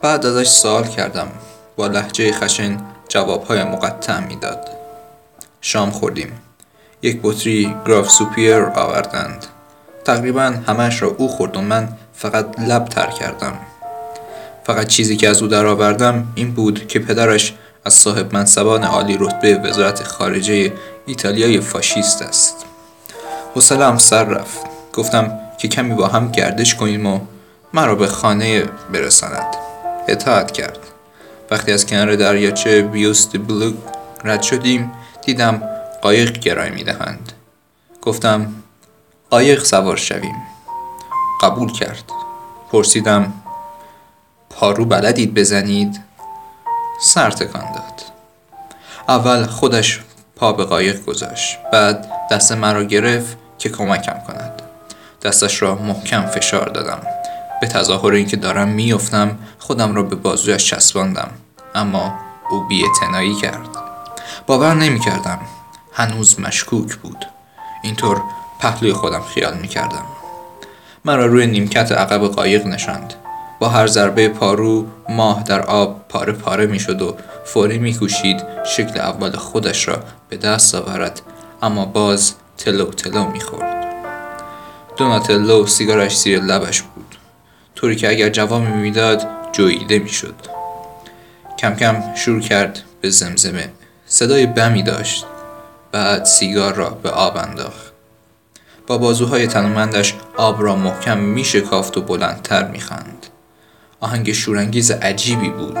بعد ازش سوال کردم. با لحجه خشن جوابهای مقطع می‌داد. شام خوردیم. یک بطری گراف سوپیر آوردند. تقریبا همش را او خورد و من فقط لب تر کردم. فقط چیزی که از او درآوردم این بود که پدرش از صاحب منصبان عالی رتبه وزارت خارجه ایتالیای فاشیست است. حوصلهام سر رفت. گفتم که کمی با هم گردش کنیم و مرا به خانه برساند. اطاعت کرد. وقتی از کنار دریاچه بیوست بلوک رد شدیم دیدم قایق گرای می‌دهند. گفتم قایق سوار شویم. قبول کرد. پرسیدم پارو بلدید بزنید؟ سر تکان داد. اول خودش پا به قایق گذاشت. بعد دست مرا گرفت که کمکم کند. دستش را محکم فشار دادم. به تظاهر اینکه دارم میافتم خودم را به بازویش چسباندم. اما او بیاعتنایی کرد. باور نمی‌کردم. هنوز مشکوک بود. اینطور پهلوی خودم خیال می‌کردم. مرا روی نیمکت عقب قایق نشاند. با هر ضربه پارو ماه در آب پاره پاره می‌شد و فوری میکوشید شکل اول خودش را به دست آورد. اما باز تلو تلو می‌خورد. دوناتلو سیگارش زیر لبش بود. طوری که اگر جوابی می‌داد جوییده می‌شد. کم کم شروع کرد به زمزمه. صدای بمی داشت. بعد سیگار را به آب انداخت. با بازوهای تنومندش آب را محکم می شکافت و بلندتر می خند. آهنگ شورانگیز عجیبی بود.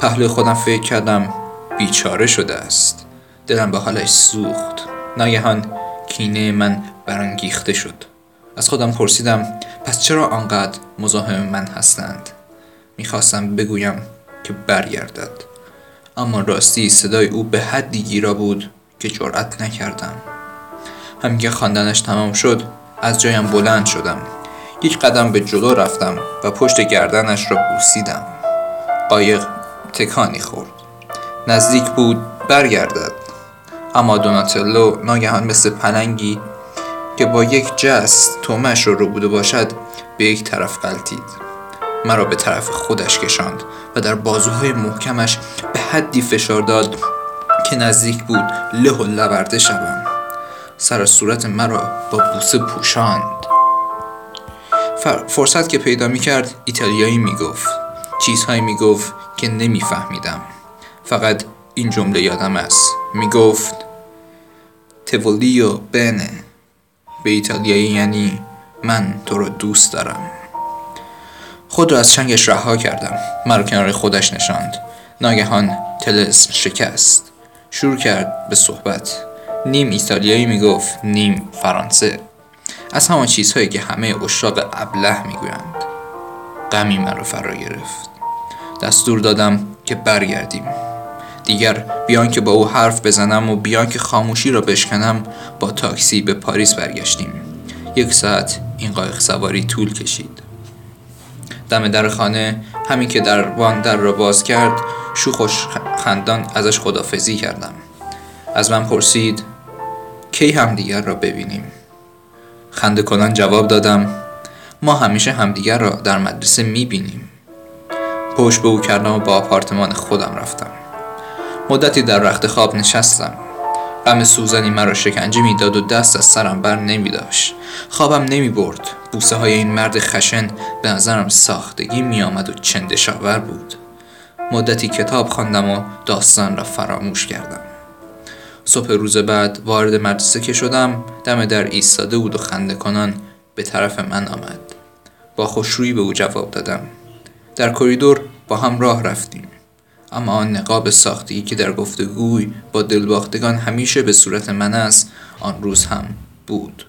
پهلوی خودم فکر کردم بیچاره شده است. دلم به حالش سوخت. ناگهان کینه من برانگیخته شد. از خودم پرسیدم پس چرا آنقدر مزاحم من هستند؟ می‌خواستم بگویم که برگردد. اما راستی صدای او به حدی گیرا بود که جرأت نکردم. همین که خواندنش تمام شد از جایم بلند شدم. یک قدم به جلو رفتم و پشت گردنش را بوسیدم. قایق تکانی خورد. نزدیک بود برگردد. اما دوناتلو ناگهان مثل پلنگی که با یک جست تومش را رو بوده باشد به یک طرف قلتید مرا به طرف خودش کشاند و در بازوهای محکمش به حدی فشار داد که نزدیک بود له و لورده شوم. سر صورت مرا با بوسه پوشاند. فرصت که پیدا می کرد ایتالیایی می گفت. چیزهایی می گفت که نمی فهمیدم. فقط این جمله یادم است. می گفت تولیو بنه. به ایتالیایی یعنی من تو را دوست دارم. خود را از چنگش رها کردم. مرا کنار خودش نشاند. ناگهان تلسم شکست. شروع کرد به صحبت. نیم ایتالیایی می‌گفت نیم فرانسه. از همان چیزهایی که همه اشراق ابله می‌گویند. غمی مرا فرا گرفت. دستور دادم که برگردیم. دیگر بیان که با او حرف بزنم و بیان که خاموشی را بشکنم با تاکسی به پاریس برگشتیم. یک ساعت این قایق سواری طول کشید. دم در خانه همین که در وان در را باز کرد شوخ خندان ازش خدافزی کردم. از من پرسید کی همدیگر را ببینیم؟ خنده کنان جواب دادم ما همیشه همدیگر را در مدرسه می‌بینیم. پشت به او کردم و با آپارتمان خودم رفتم. مدتی در رخت خواب نشستم. غم سوزنی مرا شکنجه می‌داد و دست از سرم بر نمی داشت خوابم نمی برد بوسه های این مرد خشن به نظرم ساختگی می آمد و چندشاور بود. مدتی کتاب خواندم و داستان را فراموش کردم. صبح روز بعد وارد مدرسه که شدم دم در ایستاده بود و خنده کنان به طرف من آمد. با خوشرویی به او جواب دادم. در کریدور با هم راه رفتیم. اما آن نقاب ساختگی که در گفتگوی با دلباختگان همیشه به صورت من است آن روز هم بود.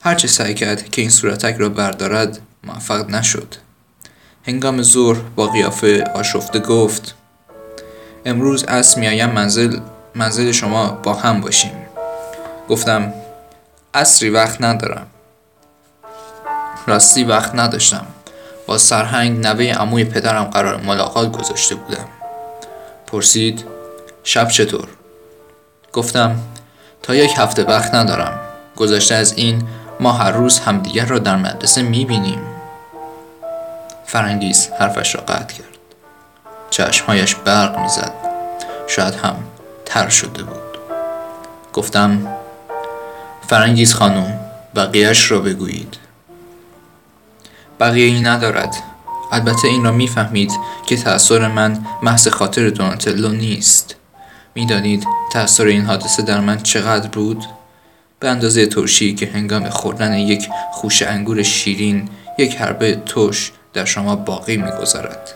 هرچه سعی کرد که این صورتک را بردارد موفق نشد. هنگام ظهر با قیافه آشفته گفت امروز از میایم منزل منزل شما با هم باشیم. گفتم اصری وقت ندارم. راستی وقت نداشتم. با سرهنگ نوه عموی پدرم قرار ملاقات گذاشته بودم. پرسید شب چطور؟ گفتم تا یک هفته وقت ندارم. گذشته از این ما هر روز همدیگر را در مدرسه می‌بینیم. فرانگیز حرفش را قطع کرد. چشمهایش برق می‌زد. شاید هم تر شده بود. گفتم فرانگیز خانم بقیهش را بگویید. بقیه ندارد. البته این را می‌فهمید که تأثیر من محض خاطر دوناتلو نیست. می‌دانید تأثیر این حادثه در من چقدر بود؟ به اندازه ترشی که هنگام خوردن یک خوش انگور شیرین یک حربه توش در شما باقی می‌گذارد.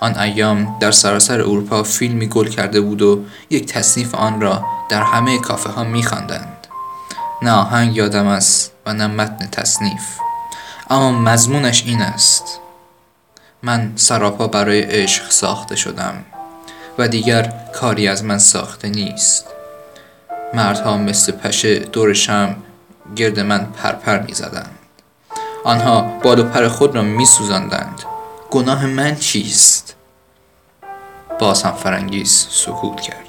آن ایام در سراسر اروپا فیلمی گل کرده بود و یک تصنیف آن را در همه کافه ها میخواندند. نه آهنگ یادم است و نه متن تصنیف. اما مضمونش این است من سراپا برای عشق ساخته شدم و دیگر کاری از من ساخته نیست مردها مثل پشه دور شم گرد من پرپر می زدند. آنها بال و پر خود را می سوزندند. گناه من چیست؟ باز هم فرانگیز سکوت کرد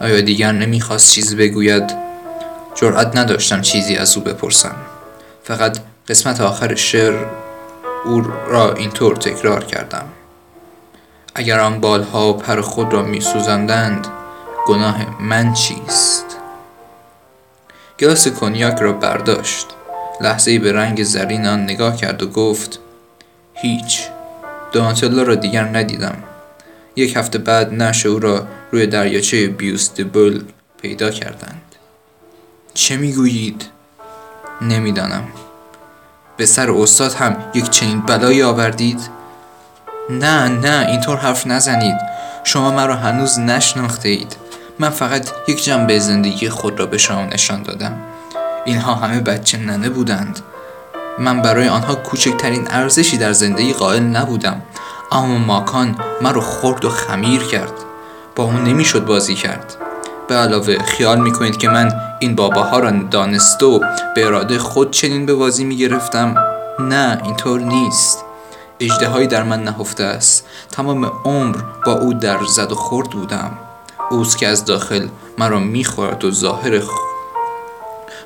آیا دیگر نمی‌خواست چیزی بگوید جرأت نداشتم چیزی از او بپرسم فقط قسمت آخر شعر او را اینطور تکرار کردم. اگر آن بالها پر خود را می سوزندند گناه من چیست؟ گلاس کنیاک را برداشت. لحظه به رنگ زرین آن نگاه کرد و گفت هیچ. دوناتلا را دیگر ندیدم. یک هفته بعد نش او را روی دریاچه بیوستبل پیدا کردند. چه می‌گویید؟ نمی‌دانم. به سر استاد هم یک چنین بلایی آوردید؟ نه نه اینطور حرف نزنید. شما مرا هنوز نشناخته اید من فقط یک جنبه زندگی خود را به شما نشان دادم. اینها همه بچه ننه بودند. من برای آنها کوچکترین ارزشی در زندگی قائل نبودم. اما ماکان مرا خورد و خمیر کرد. با اون نمی‌شد بازی کرد. به علاوه خیال می‌کنید که من این باباها را دانسته و به اراده خود چنین به بازی می‌گرفتم نه اینطور نیست. اجده در من نهفته است. تمام عمر با او در زد و خورد بودم. اوست که از داخل مرا می‌خورد و ظاهر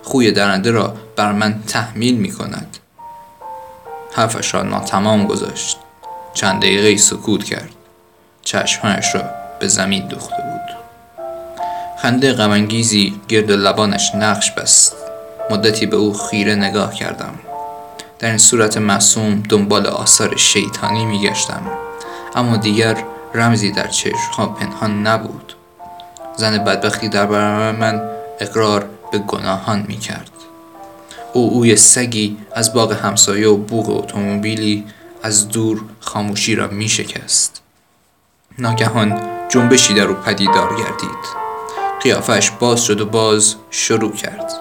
خوی درنده را بر من تحمیل می‌کند حرفش را ناتمام گذاشت. چند دقیقه سکوت کرد. چشمهایش را به زمین دوخته بود. خنده غمانگیزی گرد لبانش نقش بست. مدتی به او خیره نگاه کردم. در این صورت معصوم دنبال آثار شیطانی میگشتم. اما دیگر رمزی در چشمها پنهان نبود. زن بدبختی در برابر من اقرار به گناهان می‌کرد. او اوی سگی از باغ همسایه و بوغ اتومبیلی از دور خاموشی را می شکست ناگهان جنبشی در او پدیدار گردید. قیافش باز شد و باز شروع کرد.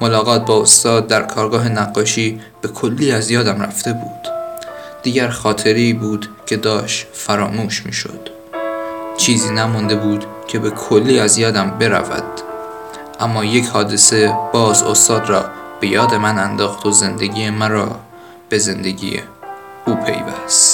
ملاقات با استاد در کارگاه نقاشی به کلی از یادم رفته بود. دیگر خاطری بود که داشت فراموش می شد چیزی نمانده بود که به کلی از یادم برود. اما یک حادثه باز استاد را به یاد من انداخت و زندگی مرا به زندگی او پیوست.